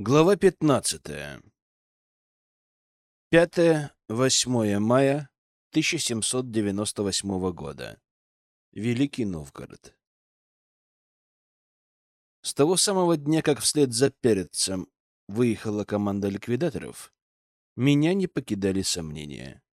Глава 15. 5-8 мая 1798 года. Великий Новгород. С того самого дня, как вслед за перцем выехала команда ликвидаторов, меня не покидали сомнения.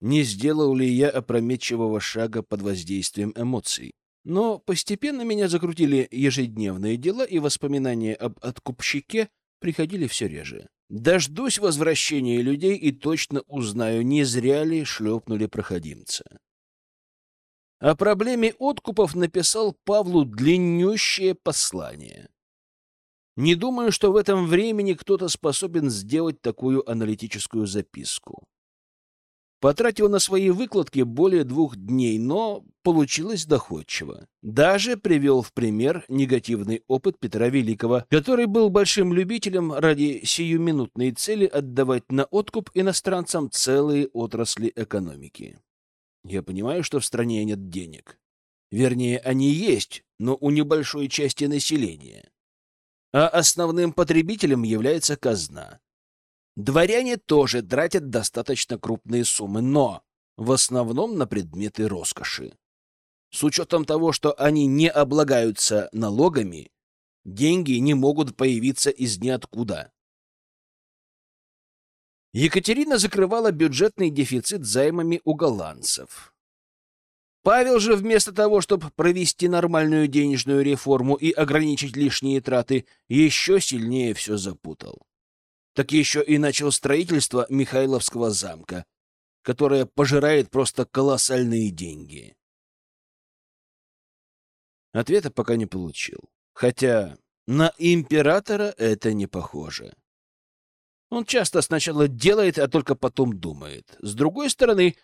Не сделал ли я опрометчивого шага под воздействием эмоций? Но постепенно меня закрутили ежедневные дела, и воспоминания об откупщике приходили все реже. Дождусь возвращения людей и точно узнаю, не зря ли шлепнули проходимца. О проблеме откупов написал Павлу длиннющее послание. Не думаю, что в этом времени кто-то способен сделать такую аналитическую записку. Потратил на свои выкладки более двух дней, но получилось доходчиво. Даже привел в пример негативный опыт Петра Великого, который был большим любителем ради сиюминутной цели отдавать на откуп иностранцам целые отрасли экономики. Я понимаю, что в стране нет денег. Вернее, они есть, но у небольшой части населения. А основным потребителем является казна. Дворяне тоже тратят достаточно крупные суммы, но в основном на предметы роскоши. С учетом того, что они не облагаются налогами, деньги не могут появиться из ниоткуда. Екатерина закрывала бюджетный дефицит займами у голландцев. Павел же вместо того, чтобы провести нормальную денежную реформу и ограничить лишние траты, еще сильнее все запутал так еще и начал строительство Михайловского замка, которое пожирает просто колоссальные деньги. Ответа пока не получил. Хотя на императора это не похоже. Он часто сначала делает, а только потом думает. С другой стороны,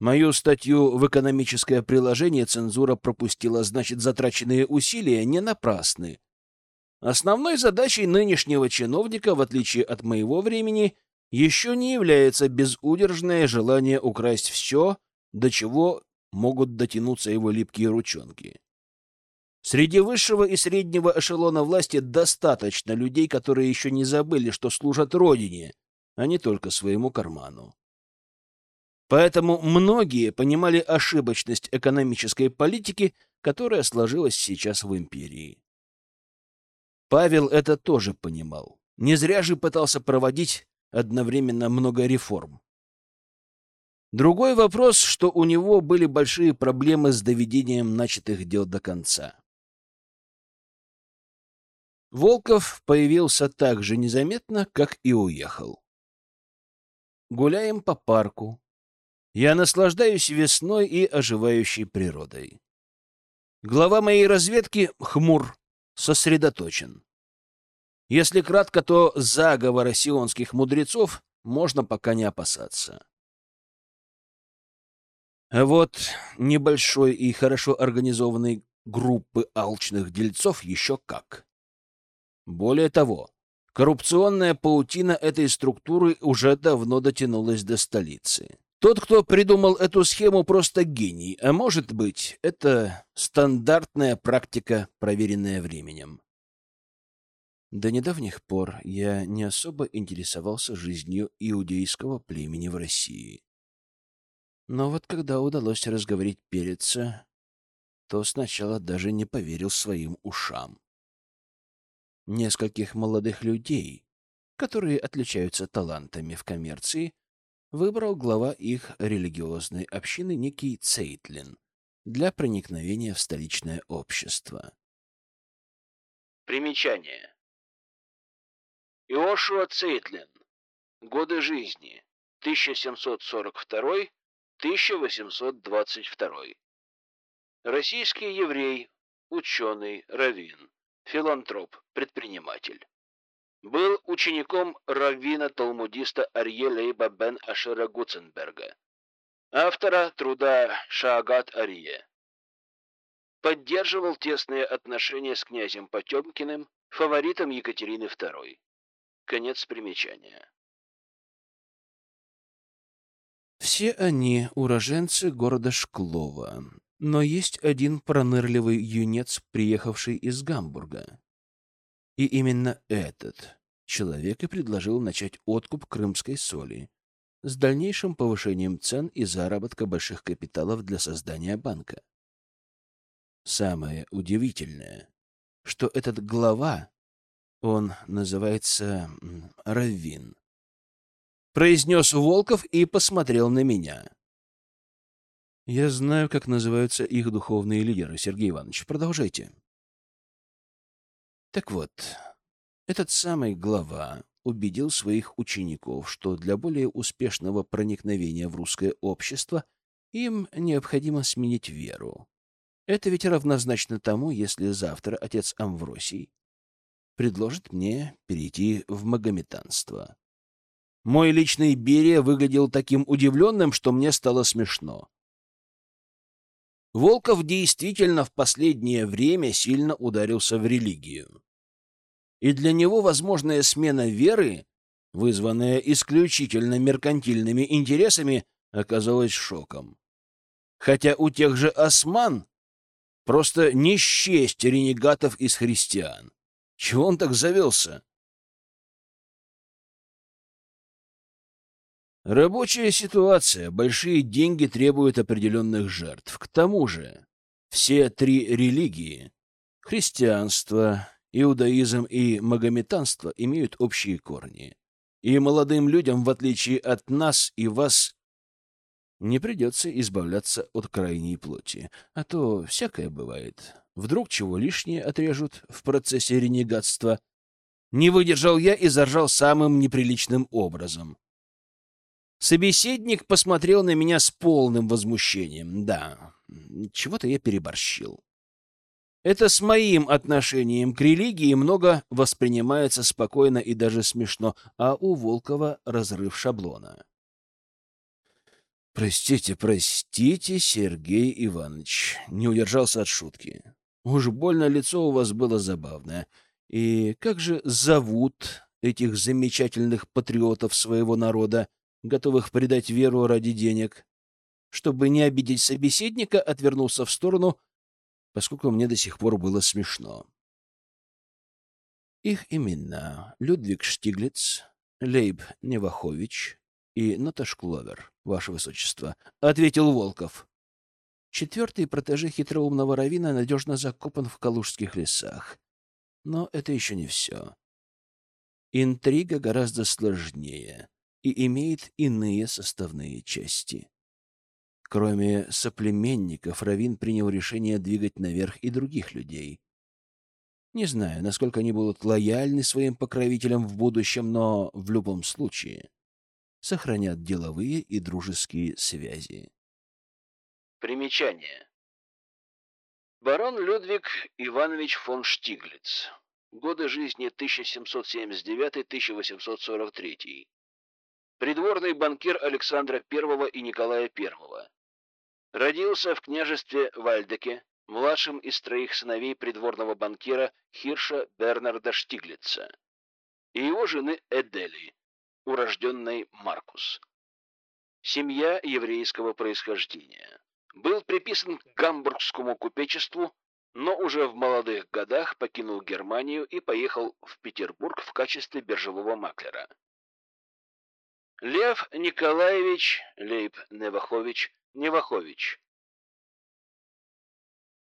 мою статью в экономическое приложение цензура пропустила, значит, затраченные усилия не напрасны. Основной задачей нынешнего чиновника, в отличие от моего времени, еще не является безудержное желание украсть все, до чего могут дотянуться его липкие ручонки. Среди высшего и среднего эшелона власти достаточно людей, которые еще не забыли, что служат Родине, а не только своему карману. Поэтому многие понимали ошибочность экономической политики, которая сложилась сейчас в империи. Павел это тоже понимал. Не зря же пытался проводить одновременно много реформ. Другой вопрос, что у него были большие проблемы с доведением начатых дел до конца. Волков появился так же незаметно, как и уехал. Гуляем по парку. Я наслаждаюсь весной и оживающей природой. Глава моей разведки — хмур, сосредоточен. Если кратко, то заговора сионских мудрецов можно пока не опасаться. А вот небольшой и хорошо организованной группы алчных дельцов еще как. Более того, коррупционная паутина этой структуры уже давно дотянулась до столицы. Тот, кто придумал эту схему, просто гений, а может быть, это стандартная практика, проверенная временем. До недавних пор я не особо интересовался жизнью иудейского племени в России. Но вот когда удалось разговорить переца, то сначала даже не поверил своим ушам. Нескольких молодых людей, которые отличаются талантами в коммерции, выбрал глава их религиозной общины некий Цейтлин для проникновения в столичное общество. Примечание. Иошуа Цейтлин. Годы жизни. 1742-1822. Российский еврей, ученый, раввин, филантроп, предприниматель. Был учеником раввина-талмудиста Арье Лейба бен Ашера Гуценберга, автора труда Шаагат Арье. Поддерживал тесные отношения с князем Потемкиным, фаворитом Екатерины II. Конец примечания. Все они уроженцы города Шклова, но есть один пронырливый юнец, приехавший из Гамбурга. И именно этот человек и предложил начать откуп крымской соли с дальнейшим повышением цен и заработка больших капиталов для создания банка. Самое удивительное, что этот глава, он называется Раввин, произнес Волков и посмотрел на меня. Я знаю, как называются их духовные лидеры, Сергей Иванович. Продолжайте. Так вот, этот самый глава убедил своих учеников, что для более успешного проникновения в русское общество им необходимо сменить веру. Это ведь равнозначно тому, если завтра отец Амвросий предложит мне перейти в магометанство. Мой личный Берия выглядел таким удивленным, что мне стало смешно. Волков действительно в последнее время сильно ударился в религию. И для него возможная смена веры, вызванная исключительно меркантильными интересами, оказалась шоком. Хотя у тех же осман просто не счесть ренегатов из христиан. Чего он так завелся? Рабочая ситуация, большие деньги требуют определенных жертв. К тому же, все три религии — христианство, иудаизм и магометанство — имеют общие корни. И молодым людям, в отличие от нас и вас, не придется избавляться от крайней плоти. А то всякое бывает. Вдруг чего лишнее отрежут в процессе ренегатства. Не выдержал я и заржал самым неприличным образом. Собеседник посмотрел на меня с полным возмущением. Да, чего-то я переборщил. Это с моим отношением к религии много воспринимается спокойно и даже смешно, а у Волкова разрыв шаблона. «Простите, простите, Сергей Иванович», — не удержался от шутки. «Уж больно лицо у вас было забавное. И как же зовут этих замечательных патриотов своего народа? готовых предать веру ради денег. Чтобы не обидеть собеседника, отвернулся в сторону, поскольку мне до сих пор было смешно. Их имена — Людвиг Штиглиц, Лейб Невахович и Наташ Кловер, ваше высочество, — ответил Волков. Четвертый протеже хитроумного равина надежно закопан в калужских лесах. Но это еще не все. Интрига гораздо сложнее и имеет иные составные части. Кроме соплеменников, Равин принял решение двигать наверх и других людей. Не знаю, насколько они будут лояльны своим покровителям в будущем, но в любом случае сохранят деловые и дружеские связи. Примечание. Барон Людвиг Иванович фон Штиглиц. Годы жизни 1779-1843 придворный банкир Александра I и Николая I. Родился в княжестве Вальдеке, младшим из троих сыновей придворного банкира Хирша Бернарда Штиглица и его жены Эдели, урожденной Маркус. Семья еврейского происхождения. Был приписан к гамбургскому купечеству, но уже в молодых годах покинул Германию и поехал в Петербург в качестве биржевого маклера. Лев Николаевич Лейб Невахович Невахович.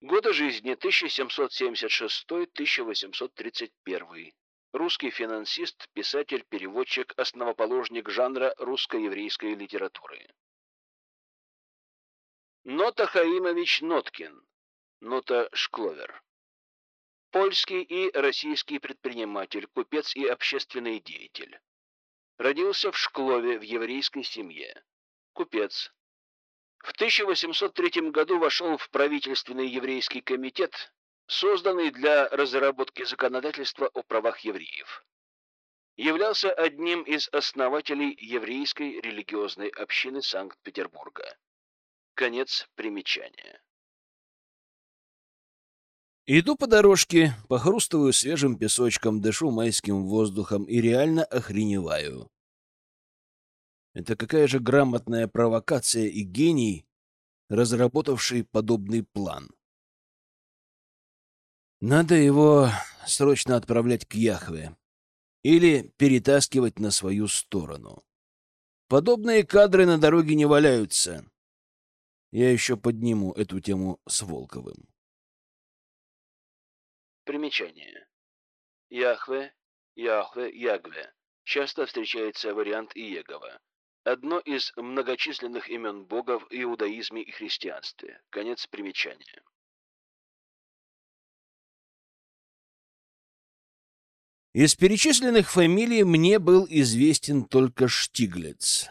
Годы жизни 1776-1831. Русский финансист, писатель, переводчик, основоположник жанра русско-еврейской литературы. Нота Хаимович Ноткин. Нота Шкловер. Польский и российский предприниматель, купец и общественный деятель. Родился в Шклове в еврейской семье. Купец. В 1803 году вошел в правительственный еврейский комитет, созданный для разработки законодательства о правах евреев. Являлся одним из основателей еврейской религиозной общины Санкт-Петербурга. Конец примечания. Иду по дорожке, похрустываю свежим песочком, дышу майским воздухом и реально охреневаю. Это какая же грамотная провокация и гений, разработавший подобный план. Надо его срочно отправлять к Яхве. или перетаскивать на свою сторону. Подобные кадры на дороге не валяются. Я еще подниму эту тему с Волковым. Примечание. Яхве, Яхве, Ягве. Часто встречается вариант Иегова. Одно из многочисленных имен Бога в иудаизме и христианстве. Конец примечания. Из перечисленных фамилий мне был известен только Штиглиц.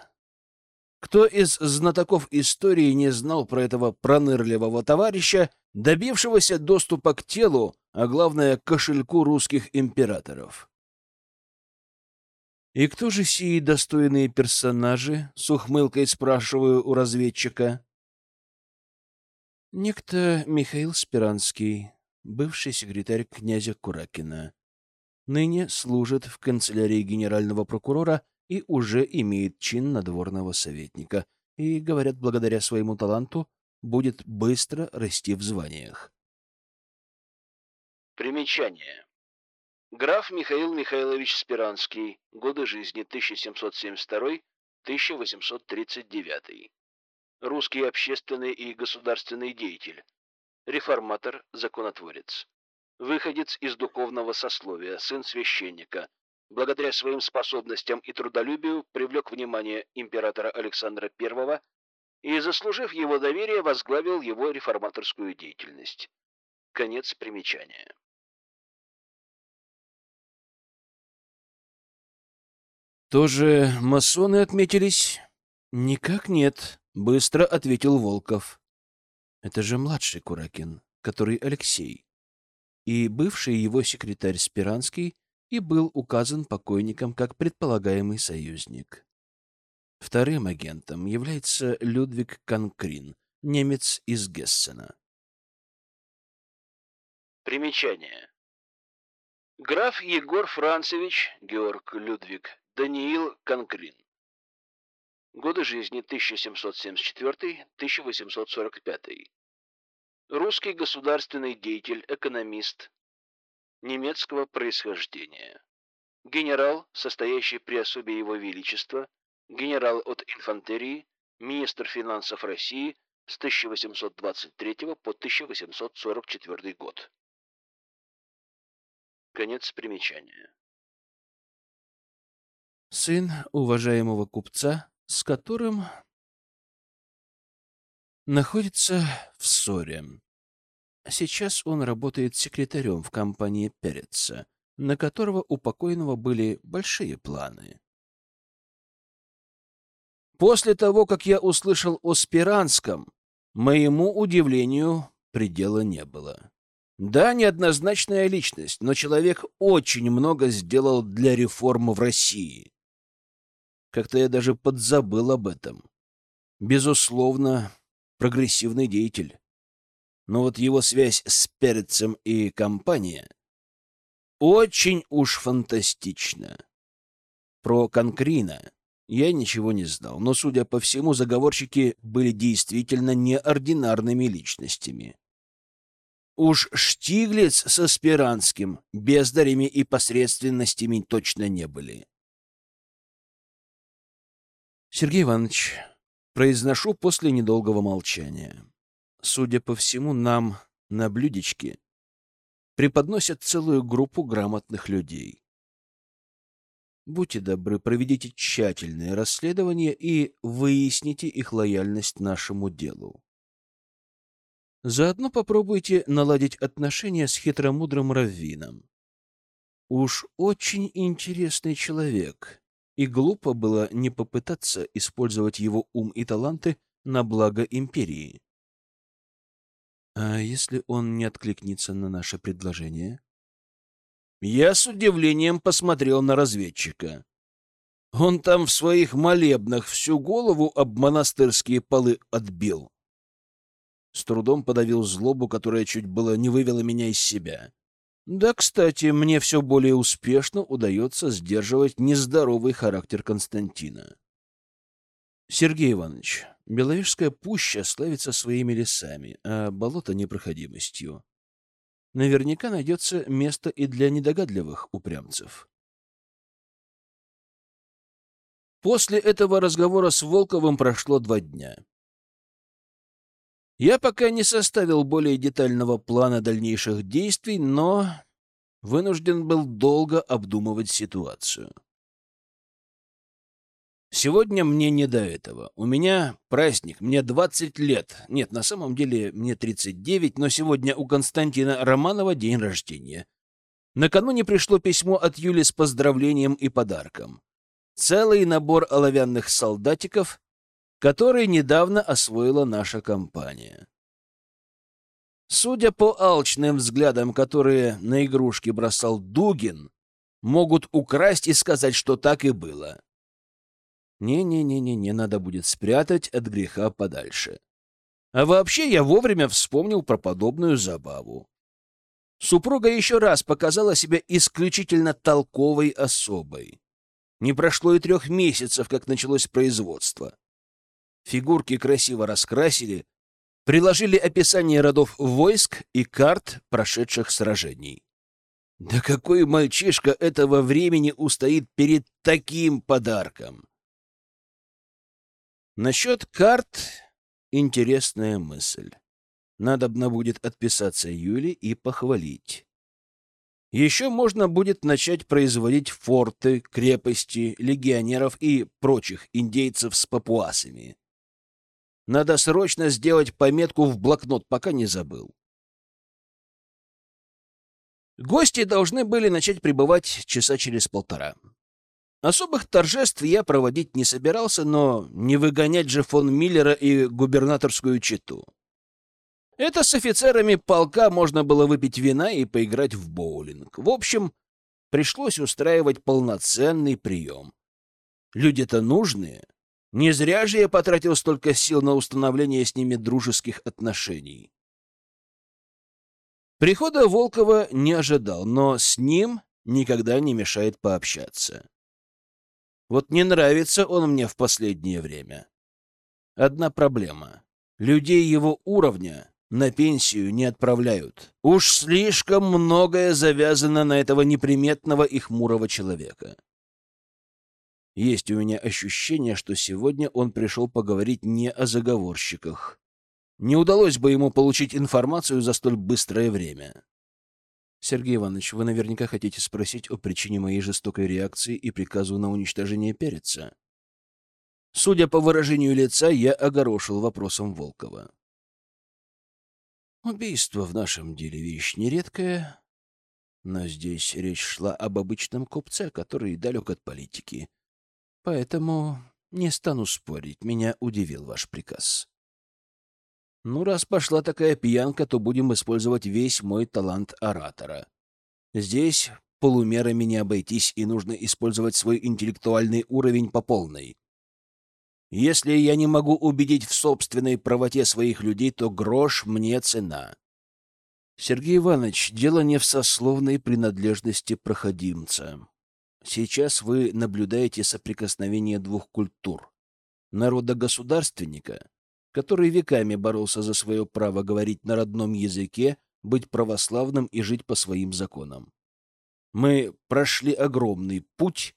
Кто из знатоков истории не знал про этого пронырливого товарища, добившегося доступа к телу, а главное, к кошельку русских императоров? «И кто же сии достойные персонажи?» — с ухмылкой спрашиваю у разведчика. Некто Михаил Спиранский, бывший секретарь князя Куракина. Ныне служит в канцелярии генерального прокурора и уже имеет чин надворного советника. И, говорят, благодаря своему таланту будет быстро расти в званиях. Примечание. Граф Михаил Михайлович Спиранский. Годы жизни 1772-1839. Русский общественный и государственный деятель. Реформатор, законотворец. Выходец из духовного сословия, сын священника. Благодаря своим способностям и трудолюбию привлек внимание императора Александра I и, заслужив его доверие, возглавил его реформаторскую деятельность. Конец примечания. Тоже масоны отметились? Никак нет, быстро ответил Волков. Это же младший Куракин, который Алексей. И бывший его секретарь Спиранский и был указан покойником как предполагаемый союзник. Вторым агентом является Людвиг Конкрин, немец из Гессена. Примечание. Граф Егор Францевич, Георг Людвиг Даниил Конкрин. Годы жизни 1774-1845. Русский государственный деятель, экономист немецкого происхождения. Генерал, состоящий при особе Его Величества, генерал от инфантерии, министр финансов России с 1823 по 1844 год. Конец примечания сын уважаемого купца, с которым находится в ссоре. Сейчас он работает секретарем в компании Переца, на которого у покойного были большие планы. После того, как я услышал о Спиранском, моему удивлению предела не было. Да, неоднозначная личность, но человек очень много сделал для реформы в России. Как-то я даже подзабыл об этом. Безусловно, прогрессивный деятель. Но вот его связь с Перцем и компания очень уж фантастична. Про Конкрина я ничего не знал, но, судя по всему, заговорщики были действительно неординарными личностями. Уж Штиглиц со Спиранским бездарями и посредственностями точно не были. Сергей Иванович, произношу после недолгого молчания. Судя по всему, нам на блюдечке преподносят целую группу грамотных людей. Будьте добры, проведите тщательное расследование и выясните их лояльность нашему делу. Заодно попробуйте наладить отношения с хитромудрым раввином. Уж очень интересный человек, и глупо было не попытаться использовать его ум и таланты на благо империи. А если он не откликнется на наше предложение? Я с удивлением посмотрел на разведчика. Он там в своих молебнах всю голову об монастырские полы отбил. С трудом подавил злобу, которая чуть было не вывела меня из себя. Да, кстати, мне все более успешно удается сдерживать нездоровый характер Константина. Сергей Иванович, Беловежская пуща славится своими лесами, а болото — непроходимостью. Наверняка найдется место и для недогадливых упрямцев. После этого разговора с Волковым прошло два дня. Я пока не составил более детального плана дальнейших действий, но вынужден был долго обдумывать ситуацию. Сегодня мне не до этого. У меня праздник, мне 20 лет. Нет, на самом деле мне 39, но сегодня у Константина Романова день рождения. Накануне пришло письмо от Юли с поздравлением и подарком. Целый набор оловянных солдатиков, который недавно освоила наша компания. Судя по алчным взглядам, которые на игрушки бросал Дугин, могут украсть и сказать, что так и было. Не-не-не-не, надо будет спрятать от греха подальше. А вообще я вовремя вспомнил про подобную забаву. Супруга еще раз показала себя исключительно толковой особой. Не прошло и трех месяцев, как началось производство. Фигурки красиво раскрасили, приложили описание родов войск и карт прошедших сражений. Да какой мальчишка этого времени устоит перед таким подарком? Насчет карт — интересная мысль. Надобно будет отписаться Юле и похвалить. Еще можно будет начать производить форты, крепости, легионеров и прочих индейцев с папуасами. Надо срочно сделать пометку в блокнот, пока не забыл. Гости должны были начать прибывать часа через полтора. Особых торжеств я проводить не собирался, но не выгонять же фон Миллера и губернаторскую читу. Это с офицерами полка можно было выпить вина и поиграть в боулинг. В общем, пришлось устраивать полноценный прием. Люди-то нужные. Не зря же я потратил столько сил на установление с ними дружеских отношений. Прихода Волкова не ожидал, но с ним никогда не мешает пообщаться. Вот не нравится он мне в последнее время. Одна проблема. Людей его уровня на пенсию не отправляют. Уж слишком многое завязано на этого неприметного и хмурого человека. Есть у меня ощущение, что сегодня он пришел поговорить не о заговорщиках. Не удалось бы ему получить информацию за столь быстрое время. Сергей Иванович, вы наверняка хотите спросить о причине моей жестокой реакции и приказу на уничтожение переца. Судя по выражению лица, я огорошил вопросом Волкова. Убийство в нашем деле вещь нередкая, но здесь речь шла об обычном купце, который далек от политики. Поэтому не стану спорить, меня удивил ваш приказ. Ну, раз пошла такая пьянка, то будем использовать весь мой талант оратора. Здесь полумерами не обойтись, и нужно использовать свой интеллектуальный уровень по полной. Если я не могу убедить в собственной правоте своих людей, то грош мне цена. Сергей Иванович, дело не в сословной принадлежности проходимца. Сейчас вы наблюдаете соприкосновение двух культур. Народа-государственника который веками боролся за свое право говорить на родном языке, быть православным и жить по своим законам. Мы прошли огромный путь,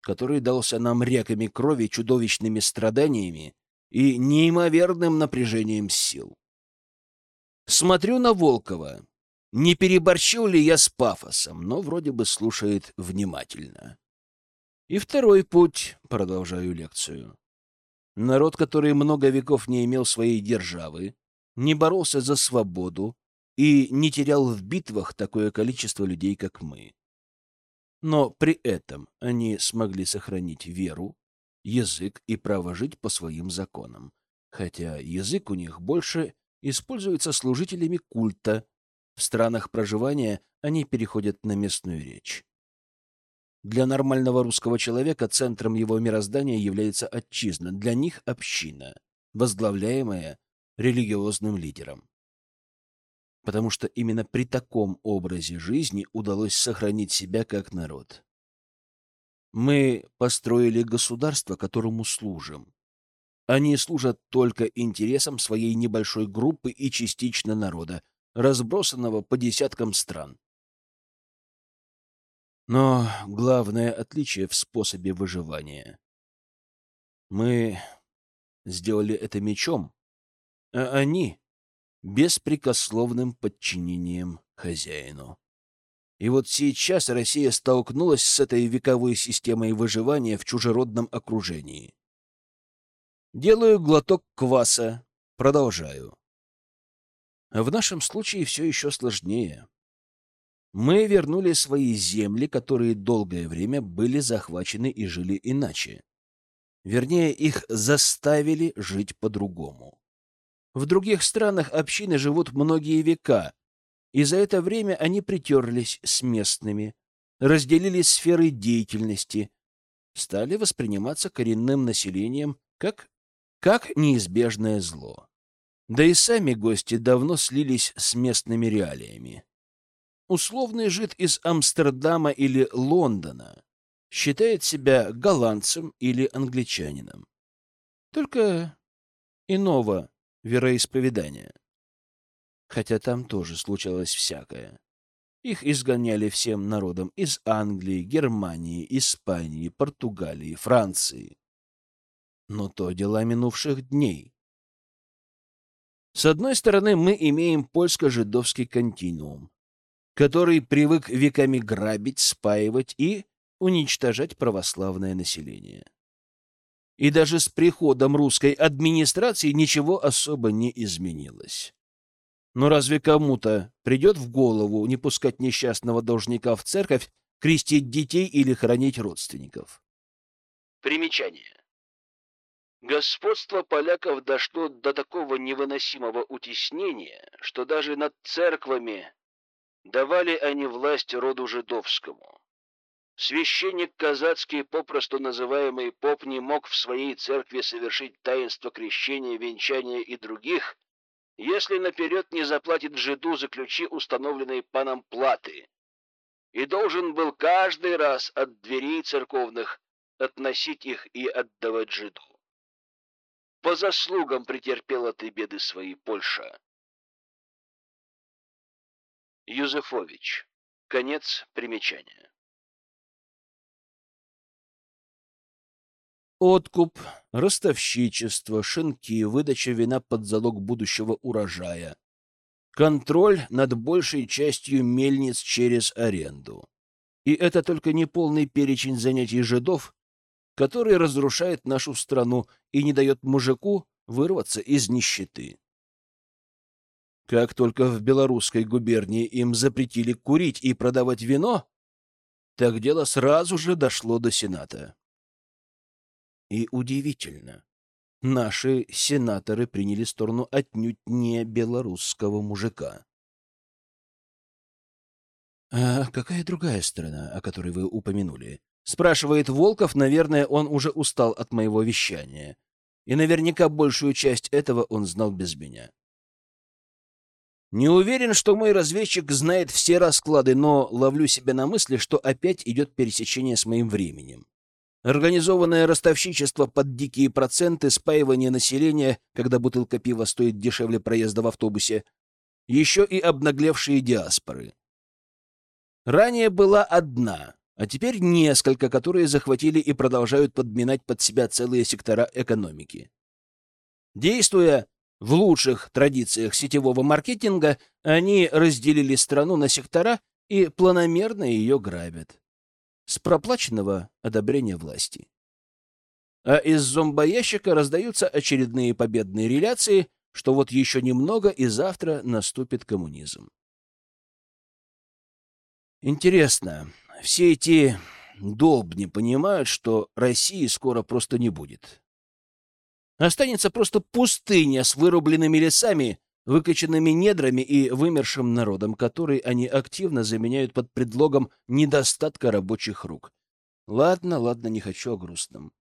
который дался нам реками крови, чудовищными страданиями и неимоверным напряжением сил. Смотрю на Волкова. Не переборщил ли я с пафосом, но вроде бы слушает внимательно. И второй путь, продолжаю лекцию. Народ, который много веков не имел своей державы, не боролся за свободу и не терял в битвах такое количество людей, как мы. Но при этом они смогли сохранить веру, язык и право жить по своим законам, хотя язык у них больше используется служителями культа. В странах проживания они переходят на местную речь. Для нормального русского человека центром его мироздания является отчизна, для них — община, возглавляемая религиозным лидером. Потому что именно при таком образе жизни удалось сохранить себя как народ. Мы построили государство, которому служим. Они служат только интересам своей небольшой группы и частично народа, разбросанного по десяткам стран. Но главное отличие в способе выживания. Мы сделали это мечом, а они — беспрекословным подчинением хозяину. И вот сейчас Россия столкнулась с этой вековой системой выживания в чужеродном окружении. Делаю глоток кваса, продолжаю. В нашем случае все еще сложнее. Мы вернули свои земли, которые долгое время были захвачены и жили иначе. Вернее, их заставили жить по-другому. В других странах общины живут многие века, и за это время они притерлись с местными, разделили сферы деятельности, стали восприниматься коренным населением как, как неизбежное зло. Да и сами гости давно слились с местными реалиями. Условный жид из Амстердама или Лондона считает себя голландцем или англичанином. Только иного вероисповедания. Хотя там тоже случалось всякое. Их изгоняли всем народом из Англии, Германии, Испании, Португалии, Франции. Но то дела минувших дней. С одной стороны, мы имеем польско-жидовский континуум, который привык веками грабить, спаивать и уничтожать православное население. И даже с приходом русской администрации ничего особо не изменилось. Но разве кому-то придет в голову не пускать несчастного должника в церковь, крестить детей или хранить родственников? Примечание. Господство поляков дошло до такого невыносимого утеснения, что даже над церквами давали они власть роду жидовскому. Священник казацкий, попросту называемый поп, не мог в своей церкви совершить таинство крещения, венчания и других, если наперед не заплатит жиду за ключи, установленные паном платы, и должен был каждый раз от дверей церковных относить их и отдавать жиду. По заслугам претерпела ты беды свои, Польша. Юзефович. Конец примечания. Откуп, ростовщичество, шинки, выдача вина под залог будущего урожая. Контроль над большей частью мельниц через аренду. И это только не полный перечень занятий жидов, который разрушает нашу страну и не дает мужику вырваться из нищеты. Как только в белорусской губернии им запретили курить и продавать вино, так дело сразу же дошло до Сената. И удивительно, наши сенаторы приняли сторону отнюдь не белорусского мужика. «А какая другая сторона, о которой вы упомянули?» — спрашивает Волков. Наверное, он уже устал от моего вещания. И наверняка большую часть этого он знал без меня. Не уверен, что мой разведчик знает все расклады, но ловлю себя на мысли, что опять идет пересечение с моим временем. Организованное ростовщичество под дикие проценты, спаивание населения, когда бутылка пива стоит дешевле проезда в автобусе, еще и обнаглевшие диаспоры. Ранее была одна, а теперь несколько, которые захватили и продолжают подминать под себя целые сектора экономики. Действуя в лучших традициях сетевого маркетинга они разделили страну на сектора и планомерно ее грабят. С проплаченного одобрения власти. А из зомбоящика раздаются очередные победные реляции, что вот еще немного и завтра наступит коммунизм. Интересно, все эти долбни понимают, что России скоро просто не будет. Останется просто пустыня с вырубленными лесами, выкачанными недрами и вымершим народом, который они активно заменяют под предлогом недостатка рабочих рук. Ладно, ладно, не хочу о грустном.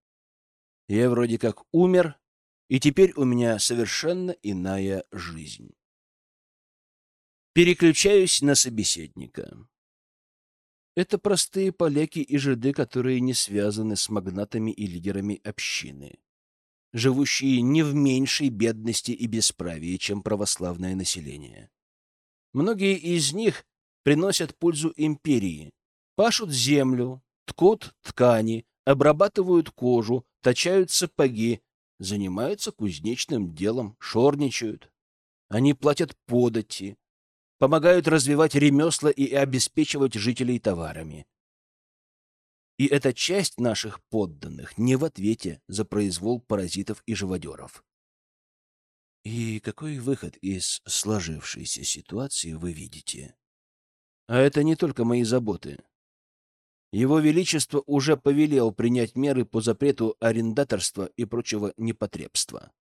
Я вроде как умер, и теперь у меня совершенно иная жизнь. Переключаюсь на собеседника. Это простые поляки и жиды, которые не связаны с магнатами и лидерами общины живущие не в меньшей бедности и бесправии, чем православное население. Многие из них приносят пользу империи, пашут землю, ткут ткани, обрабатывают кожу, точают сапоги, занимаются кузнечным делом, шорничают. Они платят подати, помогают развивать ремесла и обеспечивать жителей товарами. И эта часть наших подданных не в ответе за произвол паразитов и живодеров. И какой выход из сложившейся ситуации вы видите? А это не только мои заботы. Его Величество уже повелел принять меры по запрету арендаторства и прочего непотребства.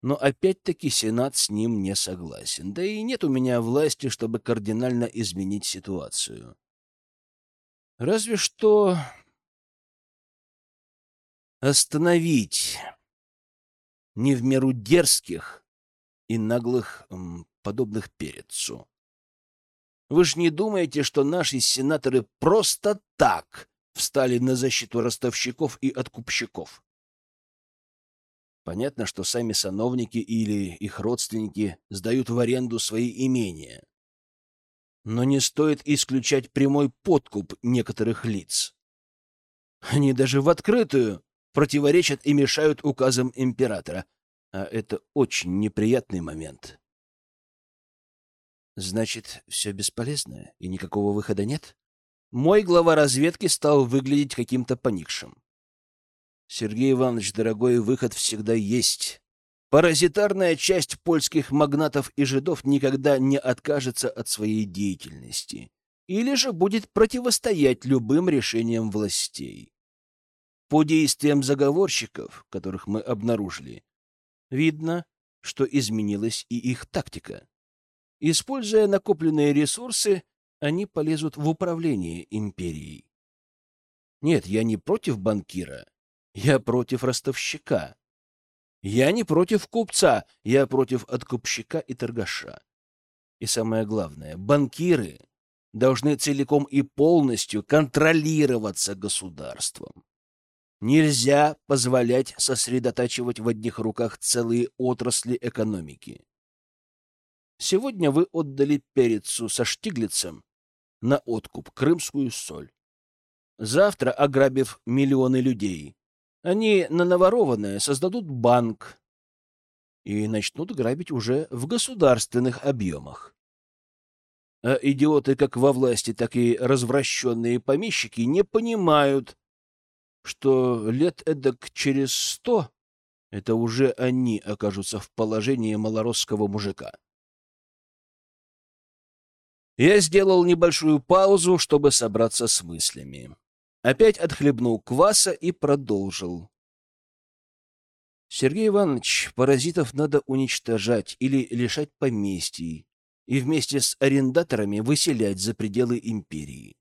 Но опять-таки Сенат с ним не согласен. Да и нет у меня власти, чтобы кардинально изменить ситуацию. Разве что остановить не в меру дерзких и наглых, подобных перецу. Вы ж не думаете, что наши сенаторы просто так встали на защиту ростовщиков и откупщиков? Понятно, что сами сановники или их родственники сдают в аренду свои имения. Но не стоит исключать прямой подкуп некоторых лиц. Они даже в открытую противоречат и мешают указам императора. А это очень неприятный момент. Значит, все бесполезно и никакого выхода нет? Мой глава разведки стал выглядеть каким-то поникшим. Сергей Иванович, дорогой, выход всегда есть. Паразитарная часть польских магнатов и жидов никогда не откажется от своей деятельности или же будет противостоять любым решениям властей. По действиям заговорщиков, которых мы обнаружили, видно, что изменилась и их тактика. Используя накопленные ресурсы, они полезут в управление империей. Нет, я не против банкира, я против ростовщика. Я не против купца, я против откупщика и торгаша. И самое главное, банкиры должны целиком и полностью контролироваться государством. Нельзя позволять сосредотачивать в одних руках целые отрасли экономики. Сегодня вы отдали Перецу со Штиглицем на откуп крымскую соль. Завтра, ограбив миллионы людей, они на наворованное создадут банк и начнут грабить уже в государственных объемах. А идиоты как во власти, так и развращенные помещики не понимают, что лет эдак через сто это уже они окажутся в положении малоросского мужика. Я сделал небольшую паузу, чтобы собраться с мыслями. Опять отхлебнул кваса и продолжил. Сергей Иванович, паразитов надо уничтожать или лишать поместий и вместе с арендаторами выселять за пределы империи.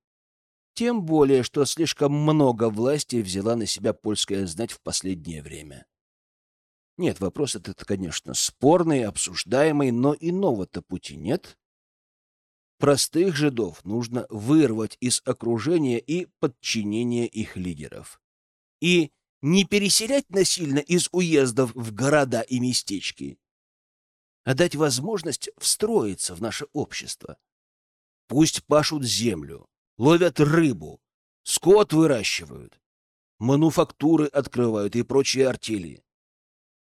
Тем более, что слишком много власти взяла на себя польская знать в последнее время. Нет, вопрос этот, конечно, спорный, обсуждаемый, но иного-то пути нет. Простых жидов нужно вырвать из окружения и подчинения их лидеров. И не переселять насильно из уездов в города и местечки, а дать возможность встроиться в наше общество. Пусть пашут землю, ловят рыбу, скот выращивают, мануфактуры открывают и прочие артели.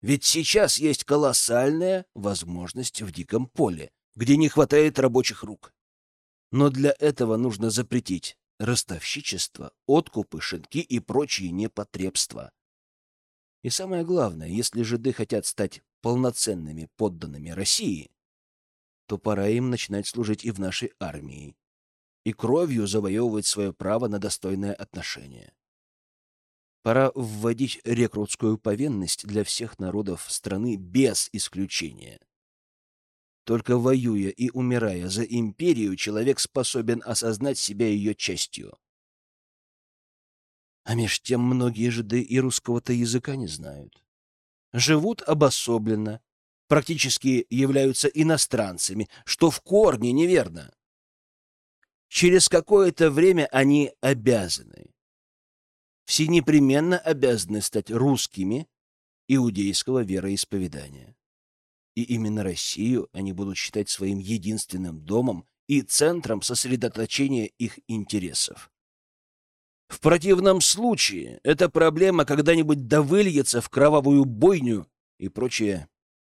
Ведь сейчас есть колоссальная возможность в диком поле где не хватает рабочих рук. Но для этого нужно запретить ростовщичество, откупы, шинки и прочие непотребства. И самое главное, если жиды хотят стать полноценными подданными России, то пора им начинать служить и в нашей армии, и кровью завоевывать свое право на достойное отношение. Пора вводить рекрутскую повинность для всех народов страны без исключения. Только воюя и умирая за империю, человек способен осознать себя ее частью. А меж тем многие жиды и русского-то языка не знают. Живут обособленно, практически являются иностранцами, что в корне неверно. Через какое-то время они обязаны, все непременно обязаны стать русскими иудейского вероисповедания. И именно Россию они будут считать своим единственным домом и центром сосредоточения их интересов. В противном случае эта проблема когда-нибудь довыльется в кровавую бойню и прочее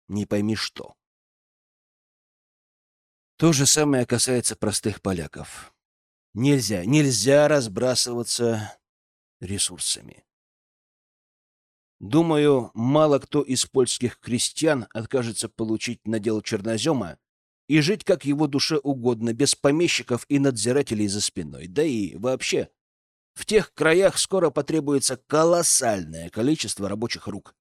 не пойми что. То же самое касается простых поляков. Нельзя, нельзя разбрасываться ресурсами. Думаю, мало кто из польских крестьян откажется получить надел чернозема и жить как его душе угодно, без помещиков и надзирателей за спиной. Да и вообще, в тех краях скоро потребуется колоссальное количество рабочих рук.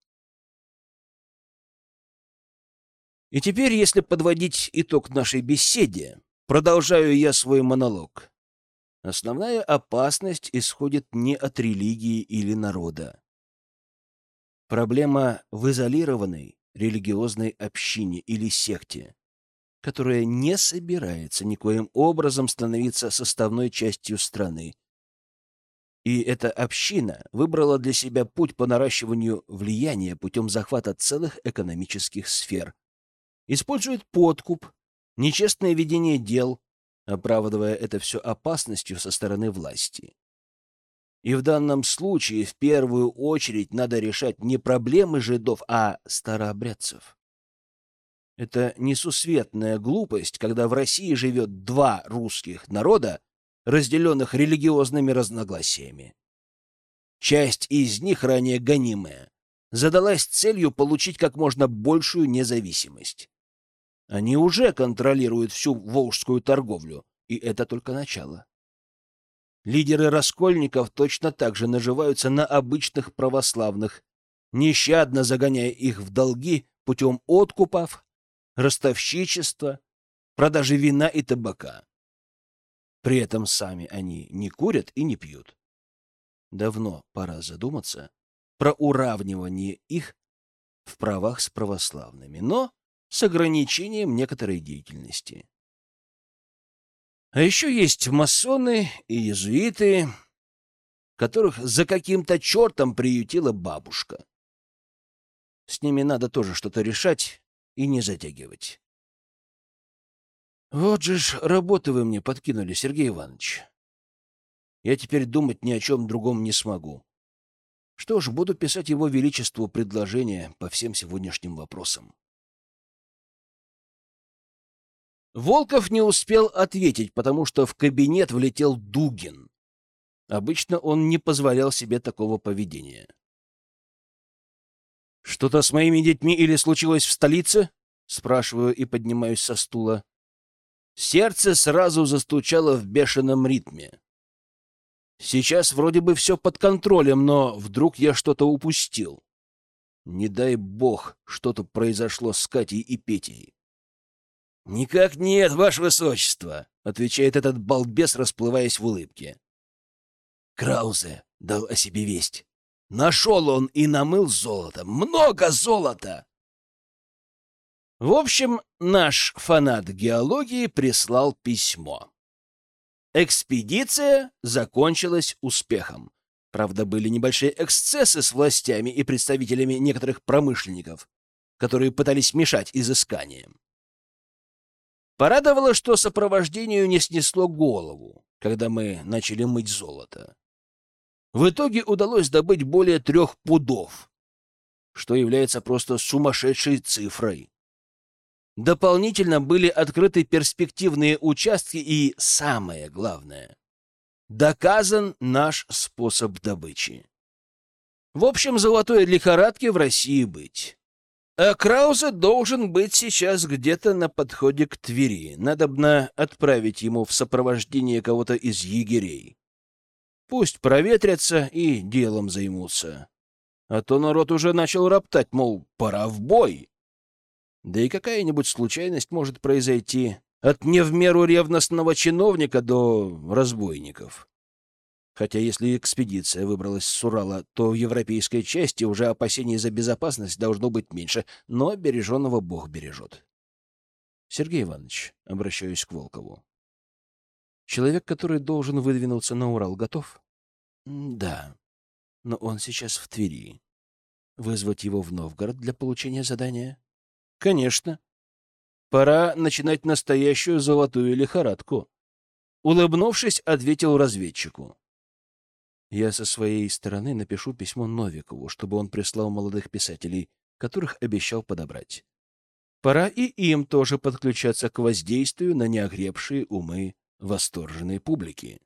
И теперь, если подводить итог нашей беседе, продолжаю я свой монолог. Основная опасность исходит не от религии или народа. Проблема в изолированной религиозной общине или секте, которая не собирается никоим образом становиться составной частью страны. И эта община выбрала для себя путь по наращиванию влияния путем захвата целых экономических сфер. Использует подкуп, нечестное ведение дел, оправдывая это все опасностью со стороны власти. И в данном случае в первую очередь надо решать не проблемы жидов, а старообрядцев. Это несусветная глупость, когда в России живет два русских народа, разделенных религиозными разногласиями. Часть из них, ранее гонимая, задалась целью получить как можно большую независимость. Они уже контролируют всю волжскую торговлю, и это только начало. Лидеры раскольников точно так же наживаются на обычных православных, нещадно загоняя их в долги путем откупов, ростовщичества, продажи вина и табака. При этом сами они не курят и не пьют. Давно пора задуматься про уравнивание их в правах с православными, но с ограничением некоторой деятельности. А еще есть масоны и иезуиты, которых за каким-то чертом приютила бабушка. С ними надо тоже что-то решать и не затягивать. Вот же ж работы вы мне подкинули, Сергей Иванович. Я теперь думать ни о чем другом не смогу. Что ж, буду писать его величеству предложения по всем сегодняшним вопросам. Волков не успел ответить, потому что в кабинет влетел Дугин. Обычно он не позволял себе такого поведения. «Что-то с моими детьми или случилось в столице?» — спрашиваю и поднимаюсь со стула. Сердце сразу застучало в бешеном ритме. Сейчас вроде бы все под контролем, но вдруг я что-то упустил. Не дай бог, что-то произошло с Катей и Петей. — Никак нет, ваше высочество, — отвечает этот балбес, расплываясь в улыбке. Краузе дал о себе весть. Нашел он и намыл золото. Много золота! В общем, наш фанат геологии прислал письмо. Экспедиция закончилась успехом. Правда, были небольшие эксцессы с властями и представителями некоторых промышленников, которые пытались мешать изысканиям. Порадовало, что сопровождению не снесло голову, когда мы начали мыть золото. В итоге удалось добыть более трех пудов, что является просто сумасшедшей цифрой. Дополнительно были открыты перспективные участки и, самое главное, доказан наш способ добычи. В общем, золотой лихорадки в России быть. А Краузе должен быть сейчас где-то на подходе к Твери. Надобно отправить ему в сопровождение кого-то из егерей. Пусть проветрятся и делом займутся. А то народ уже начал роптать, мол, пора в бой. Да и какая-нибудь случайность может произойти от не в меру ревностного чиновника до разбойников. Хотя если экспедиция выбралась с Урала, то в европейской части уже опасений за безопасность должно быть меньше, но береженного Бог бережет. Сергей Иванович, обращаюсь к Волкову. Человек, который должен выдвинуться на Урал, готов? Да, но он сейчас в Твери. Вызвать его в Новгород для получения задания? Конечно. Пора начинать настоящую золотую лихорадку. Улыбнувшись, ответил разведчику. Я со своей стороны напишу письмо Новикову, чтобы он прислал молодых писателей, которых обещал подобрать. Пора и им тоже подключаться к воздействию на неогребшие умы восторженной публики.